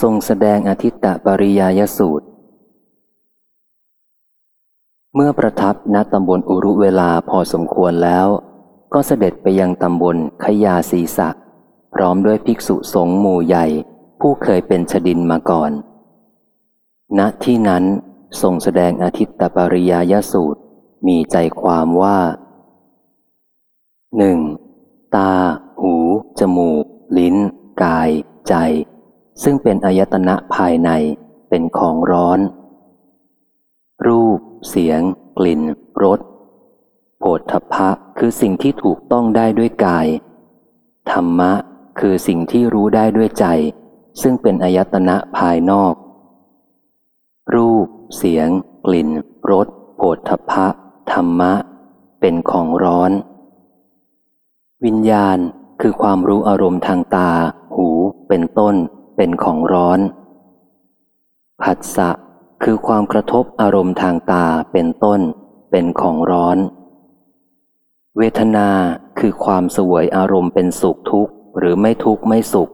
ทรงแสดงอธิตตปริยายสูตร เมื่อประทับณตำบลอุรุเวลาพอสมควรแล้ว ก็เสด็จไปยังตำบลขยาศีสักพร้อมด้วยภิกษุสงฆ์หมู่ใหญ่ ผู้เคยเป็นชดินมาก่อน ณที่นั้นทรงแสดงอธิตตปริยายสูตรมีใจความว่าหนึ่งตา หู จมูก ลิ้น กาย ใจ ซึ่งเป็นอายตนะภายในเป็นของร้อน รูป เสียง กลิ่นรสโผฏฐพะคือสิ่งที่ถูกต้องได้ด้วยกาย ธรรมะคือสิ่งที่รู้ได้ด้วยใจ ซึ่งเป็นอายตนะภายนอก รูป เสียง กลิ่นรสโผฏฐพะธรรมะ เป็นของร้อน วิญญาณคือความรู้อารมณ์ทางตา หูเป็นต้น เป็นของร้อน ผัสสะคือความกระทบอารมณ์ทางตาเป็นต้น เป็นของร้อน เวทนาคือความสวยอารมณ์เป็นสุขทุกข์หรือไม่ทุกข์ไม่สุข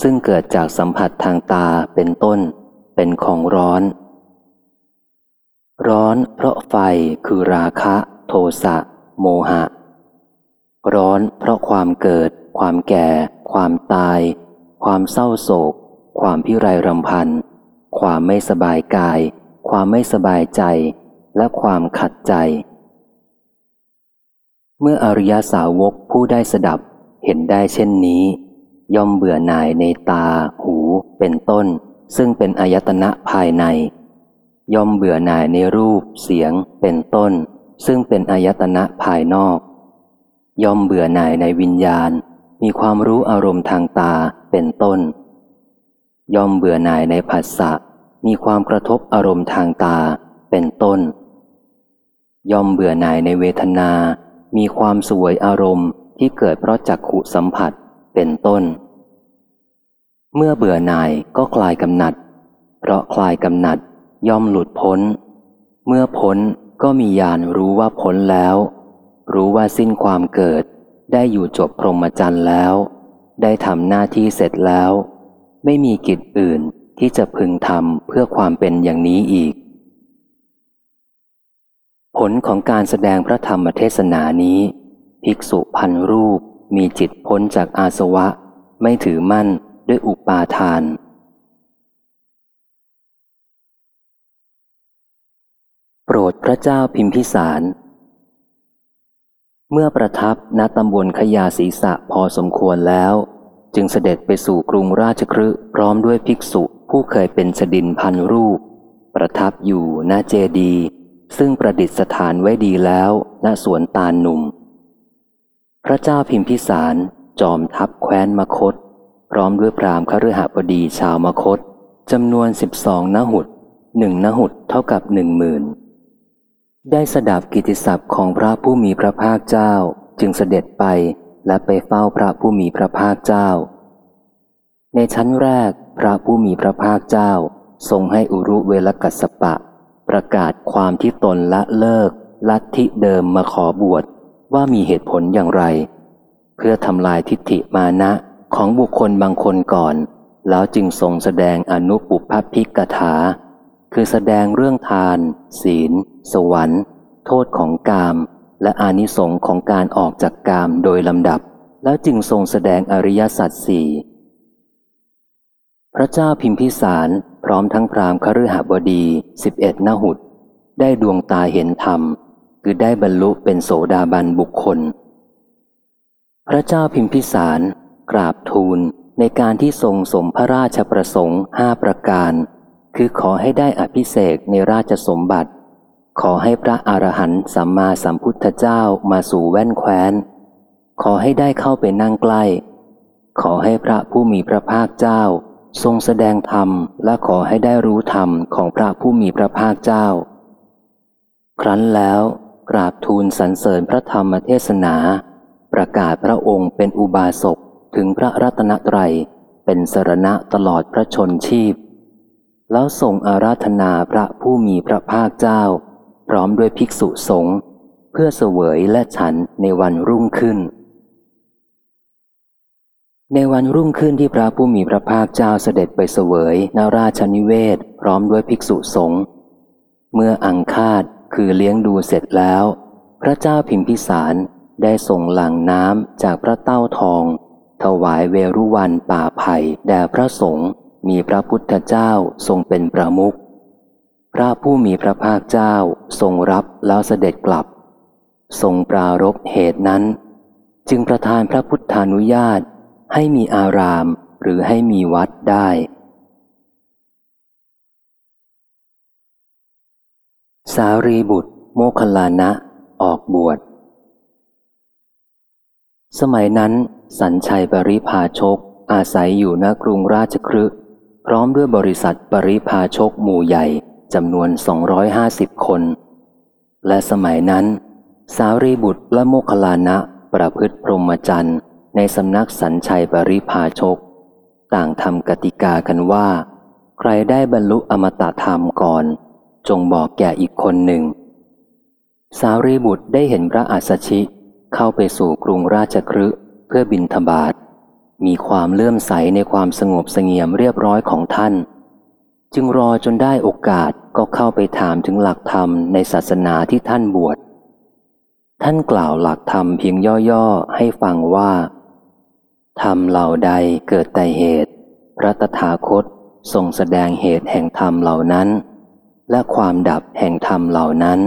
ซึ่งเกิดจากสัมผัสทางตาเป็นต้น เป็นของร้อน ร้อนเพราะไฟคือราคะ โทสะ โมหะ ร้อนเพราะความเกิด ความแก่ ความตาย ความเศร้าโศก ความพิไรรำพัน ความไม่สบายกาย ความไม่สบายใจ และความขัดใจ เมื่ออริยสาวกผู้ได้สดับเห็นได้เช่นนี้ ย่อมเบื่อหน่ายในตา หู เป็นต้น ซึ่งเป็นอายตนะภายใน ย่อมเบื่อหน่ายในรูป เสียง เป็นต้น ซึ่งเป็นอายตนะภายนอก ย่อมเบื่อหน่ายในวิญญาณ มีความรู้อารมณ์ทางตา เป็นต้น ย่อมเบื่อหน่ายในผัสสะ มีความกระทบอารมณ์ทางตาเป็นต้น ย่อมเบื่อหน่ายในเวทนา มีความสวยอารมณ์ที่เกิดเพราะจักขุสัมผัสเป็นต้น เมื่อเบื่อหน่ายก็คลายกำหนัด เพราะคลายกำหนัดย่อมหลุดพ้น เมื่อพ้นก็มีญาณรู้ว่าพ้นแล้ว รู้ว่าสิ้นความเกิด ได้อยู่จบพรหมจรรย์แล้ว ได้ทำหน้าที่เสร็จแล้ว ไม่มีกิจอื่นที่จะพึงทำเพื่อความเป็นอย่างนี้อีก ผลของการแสดงพระธรรมเทศนานี้ ภิกษุพันรูปมีจิตพ้นจากอาสวะ ไม่ถือมั่นด้วยอุปาทาน โปรดพระเจ้าพิมพิสาร เมื่อประทับณตำบลขยาศีสะพอสมควรแล้ว จึงเสด็จไปสู่กรุงราชครืพร้อมด้วยภิกษุผู้เคยเป็นสดินพันรูป ประทับอยู่ณเจดี ซึ่งประดิษฐานไว้ดีแล้วณสวนตาลหนุ่ม พระเจ้าพิมพิสารจอมทัพแคว้นมคต พร้อมด้วยพรามคฤหบดีชาวมคตจำนวนสิบสองนหุดหนึ่งนหุดเท่ากับหนึ่งหมื่นได้สดับกิติศัพท์ของพระผู้มีพระภาคเจ้าจึงเสด็จไป และไปเฝ้าพระผู้มีพระภาคเจ้า ในชั้นแรกพระผู้มีพระภาคเจ้า ทรงให้อุรุเวลกัสปะ ประกาศความที่ตนละเลิก ลัทธิเดิมมาขอบวชว่ามีเหตุผลอย่างไร เพื่อทำลายทิฏฐิมานะของบุคคลบางคนก่อน แล้วจึงทรงแสดงอนุปุพพิกถา คือแสดงเรื่องทาน ศีล สวรรค์ โทษของกาม และอานิสงค์ของการออกจากกามโดยลำดับ แล้วจึงทรงแสดงอริยสัจสี่พระเจ้าพิมพิสารพร้อมทั้งพรามคฤหบดีสิบเอ็ดนหุดได้ดวงตาเห็นธรรม คือได้บรรลุเป็นโสดาบันบุคคล พระเจ้าพิมพิสารกราบทูลในการที่ทรงสมพระราชประสงค์ห้าประการ คือขอให้ได้อภิเศกในราชสมบัติ ขอให้พระอรหันต์สัมมาสัมพุทธเจ้ามาสู่แว่นแคว้น ขอให้ได้เข้าไปนั่งใกล้ ขอให้พระผู้มีพระภาคเจ้า ทรงแสดงธรรมและขอให้ได้รู้ธรรมของพระผู้มีพระภาคเจ้า ครั้นแล้วกราบทูลสรรเสริญพระธรรมเทศนา ประกาศพระองค์เป็นอุบาสกถึงพระรัตนตรัยเป็นสรณะตลอดพระชนชีพ แล้วส่งอาราธนาพระผู้มีพระภาคเจ้า พร้อมด้วยภิกษุสงฆ์เพื่อเสวยและฉันในวันรุ่งขึ้น ในวันรุ่งขึ้นที่พระผู้มีพระภาคเจ้าเสด็จไปเสวยนาราชนิเวศ พร้อมด้วยภิกษุสงฆ์เมื่ออังคาดคือเลี้ยงดูเสร็จแล้ว พระเจ้าพิมพิสารได้ส่งหลังน้ำจากพระเต้าทอง ถวายเวรุวันป่าไผ่แด่พระสงฆ์มีพระพุทธเจ้าทรงเป็นประมุข ระผู้มีพระภาคเจ้าทรงรับแล้วเสด็จกลับ ทรงปรารบเหตุนั้น จึงประทานพระพุทธานุญาตให้มีอารามหรือให้มีวัดได้ สารีบุตร โมคลานะ ออกบวช สมัยนั้น สัญชัยปริพาชก อาศัยอยู่ณกรุงราชครึพร้อมด้วยบริษัทปริพาชกหมู่ใหญ่ จำนวน 250 คน และสมัยนั้น สารีบุตรและโมคลานะประพฤติพรหมจรรย์ในสำนักสัญชัยปริพาชก ต่างทำกติกากันว่า ใครได้บรรลุอมตะธรรมก่อน จงบอกแก่อีกคนหนึ่ง สารีบุตรได้เห็นพระอัสชิเข้าไปสู่กรุงราชครืเพื่อบินทบาทมีความเลื่อมใสในความสงบเสงี่ยมเรียบร้อยของท่าน จึงรอจนได้โอกาสก็เข้าไปถามถึงหลักธรรมในศาสนาที่ท่านบวช ท่านกล่าวหลักธรรมเพียงย่อๆ ให้ฟังว่า ธรรมเหล่าใดเกิดแต่เหตุ พระตถาคตทรงแสดงเหตุแห่งธรรมเหล่านั้น และความดับแห่งธรรมเหล่านั้น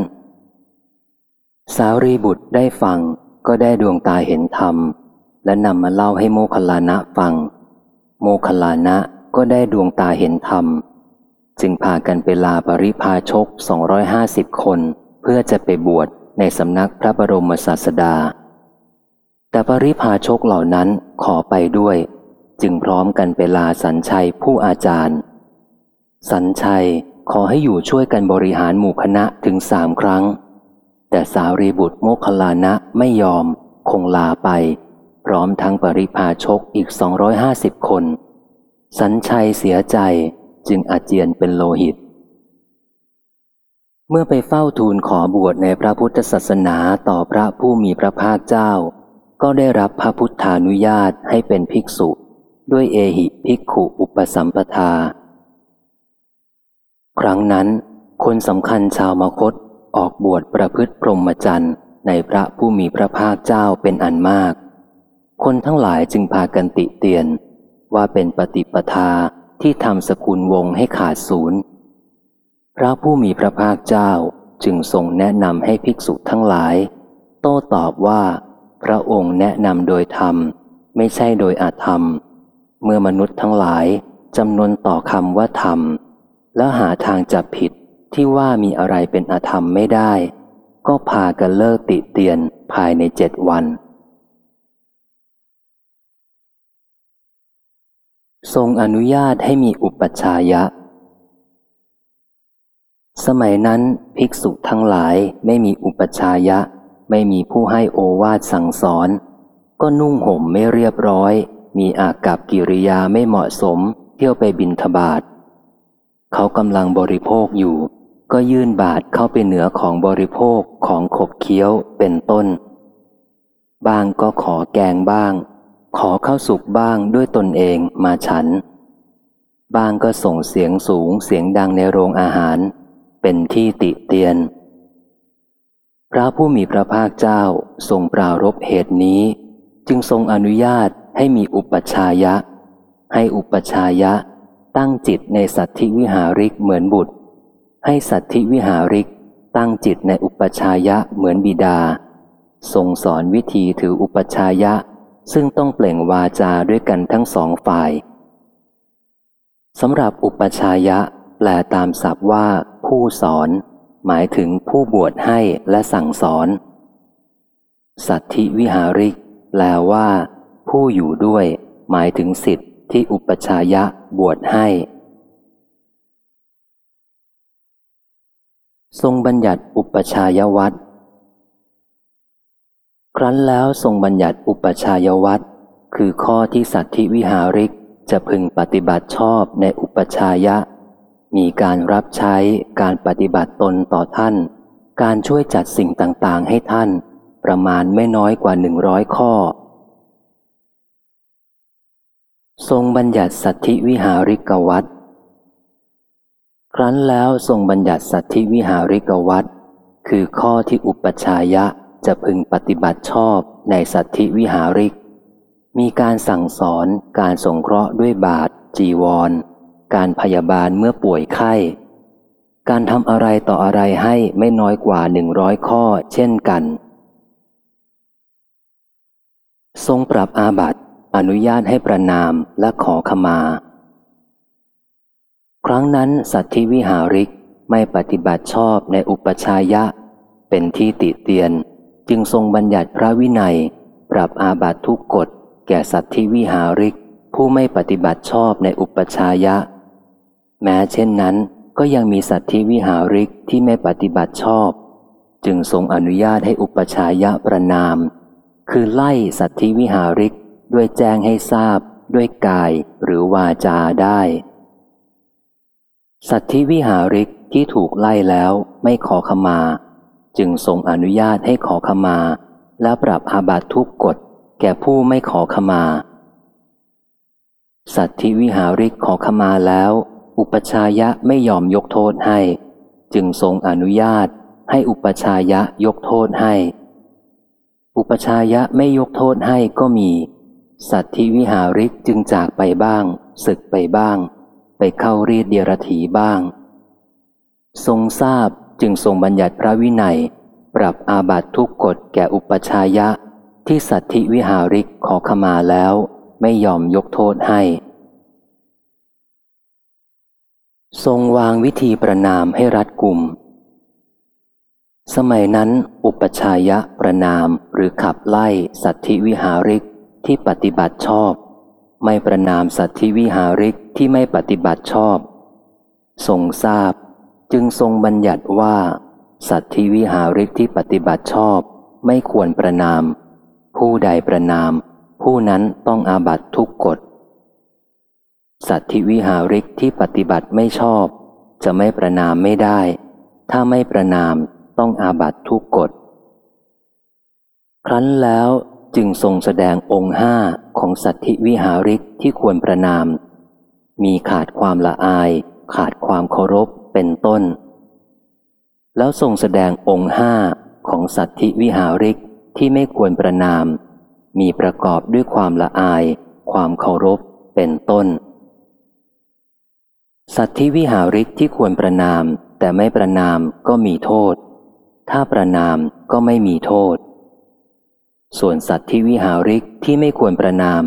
สารีบุตรได้ฟังก็ได้ดวงตาเห็นธรรม และนำมาเล่าให้โมคลานะฟัง โมคลานะก็ได้ดวงตาเห็นธรรม จึงพากันไปลาปริพาชก 250 คน เพื่อจะไปบวชในสำนักพระบรมศาสดา แต่ปริพาชกเหล่านั้นขอไปด้วย จึงพร้อมกันไปลาสัญชัยผู้อาจารย์ สัญชัยขอให้อยู่ช่วยกันบริหารหมู่คณะถึงสามครั้ง แต่สารีบุตรโมคลานะไม่ยอมคงลาไป พร้อมทั้งปริพาชกอีก 250 คน สัญชัยเสียใจ จึงอาเจียนเป็นโลหิต เมื่อไปเฝ้าทูลขอบวชในพระพุทธศาสนาต่อพระผู้มีพระภาคเจ้า ก็ได้รับพระพุทธานุญาตให้เป็นภิกษุ ด้วยเอหิภิกขุอุปสัมปทา ครั้งนั้น คนสำคัญชาวมคตออกบวชประพฤติพรหมจรรย์ในพระผู้มีพระภาคเจ้าเป็นอันมาก คนทั้งหลายจึงพากันติเตียนว่าเป็นปฏิปทา ที่ทำสกุลวงให้ขาดศูนย์ พระผู้มีพระภาคเจ้าจึงทรงแนะนำให้ภิกษุทั้งหลาย โต้ตอบว่า พระองค์แนะนำโดยธรรม ไม่ใช่โดยอาธรรม เมื่อมนุษย์ทั้งหลายจำนวนต่อคำว่าธรรม แล้วหาทางจับผิดที่ว่ามีอะไรเป็นอาธรรมไม่ได้ ก็พากันเลิกติเตียนภายในเจ็ดวัน ทรงอนุญาตให้มีอุปัชฌายะ สมัยนั้นภิกษุทั้งหลายไม่มีอุปัชฌายะ ไม่มีผู้ให้โอวาทสั่งสอน ก็นุ่งห่มไม่เรียบร้อย มีอากับกิริยาไม่เหมาะสม เที่ยวไปบินทบาทเขากำลังบริโภคอยู่ ก็ยื่นบาทเข้าไปเหนือของบริโภคของขบเคี้ยวเป็นต้น บางก็ขอแกงบ้าง ขอเข้าสุกบ้างด้วยตนเองมาฉัน บ้างก็ส่งเสียงสูงเสียงดังในโรงอาหาร เป็นที่ติเตียน พระผู้มีพระภาคเจ้าทรงปรารบเหตุนี้ จึงทรงอนุญาตให้มีอุปชายะ ให้อุปชายะตั้งจิตในสัตธิวิหาริกเหมือนบุตร ให้สัตธิวิหาริกตั้งจิตในอุปชายะเหมือนบิดา ทรงสอนวิธีถืออุปชายะ ซึ่งต้องเปล่งวาจาด้วยกันทั้งสองฝ่ายสำหรับอุปชายะ แปลตามศัพท์ว่า ผู้สอน หมายถึงผู้บวชให้และสั่งสอน สัตธิวิหาริก แปลว่า ผู้อยู่ด้วย หมายถึงสิทธิ์ที่อุปชายะบวชให้ ทรงบัญญัติอุปชายวัต ครั้นแล้วทรงบัญญัติอุปชายวัตรคือข้อที่สัตธิวิหาริกจะพึงปฏิบัติชอบในอุปชายะ มีการรับใช้การปฏิบัติตนต่อท่าน การช่วยจัดสิ่งต่างๆให้ท่าน ประมาณไม่น้อยกว่าหนึ่งร้อยข้อ ทรงบัญญัติสัตธิวิหาริกวัตรครั้นแล้วทรงบัญญัติสัตธิวิหาริกวัตรคือข้อที่อุปชายะ จะพึงปฏิบัติชอบในสัตธิวิหาริก มีการสั่งสอนการสงเคราะห์ด้วยบาท จีวร การพยาบาลเมื่อป่วยไข้ การทำอะไรต่ออะไรให้ไม่น้อยกว่าหนึ่งร้อยข้อเช่นกัน ทรงปรับอาบัติอนุญาตให้ประนามและขอขมา ครั้งนั้นสัตธิวิหาริกไม่ปฏิบัติชอบในอุปชายะ เป็นที่ติเตียน จึงทรงบัญญัติพระวินัย ปรับอาบัตทุกกฎ แก่สัตธิวิหาริก ผู้ไม่ปฏิบัติชอบในอุปชายะ แม้เช่นนั้นก็ยังมีสัตธิวิหาริกที่ไม่ปฏิบัติชอบ จึงทรงอนุญาตให้อุปชายะประนาม คือไล่สัตธิวิหาริกด้วยแจ้งให้ทราบ ด้วยกายหรือวาจาได้ สัตธิวิหาริกที่ถูกไล่แล้วไม่ขอขมา จึงทรงอนุญาตให้ขอขมา และปรับอาบัตทุกกฎ แก่ผู้ไม่ขอขมา สัตธิวิหาริกขอขมาแล้ว อุปชายะไม่ยอมยกโทษให้ จึงทรงอนุญาตให้อุปชายะยกโทษให้ อุปชายะไม่ยกโทษให้ก็มี สัตธิวิหาริกจึงจากไปบ้าง ศึกไปบ้าง ไปเข้ารีดเดียรถีบ้าง ทรงทราบ จึงทรงบัญญัติพระวินัย ปรับอาบัตทุกกฎแก่อุปชายะ ที่สัตธิวิหาริกขอขมาแล้วไม่ยอมยกโทษให้ ทรงวางวิธีประนามให้รัดกุมสมัยนั้น อุปชายะประนามหรือขับไล่สัตธิวิหาริกที่ปฏิบัติชอบ ไม่ประนามสัตธิวิหาริกที่ไม่ปฏิบัติชอบ ทรงทราบ จึงทรงบัญญัติว่า สัตธิวิหาริกที่ปฏิบัติชอบ ไม่ควรประนาม ผู้ใดประนาม ผู้นั้นต้องอาบัตทุกกฎ สัตธิวิหาริกที่ปฏิบัติไม่ชอบ จะไม่ประนามไม่ได้ ถ้าไม่ประนามต้องอาบัตทุกกฎ ครั้นแล้วจึงทรงแสดงองค์ห้าของสัตธิวิหาริกที่ควรประนาม มีขาดความละอาย ขาดความเคารพ เป็นต้น แล้วทรงแสดงองค์ห้าของสัตธิวิหาริกที่ไม่ควรประนาม มีประกอบด้วยความละอาย ความเคารพเป็นต้น สัตธิวิหาริกที่ควรประนาม แต่ไม่ประนามก็มีโทษ ถ้าประนามก็ไม่มีโทษ ส่วนสัตว์ทิวิหาริกที่ไม่ควรประนาม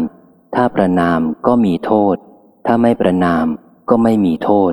ถ้าประนามก็มีโทษ ถ้าไม่ประนามก็ไม่มีโทษ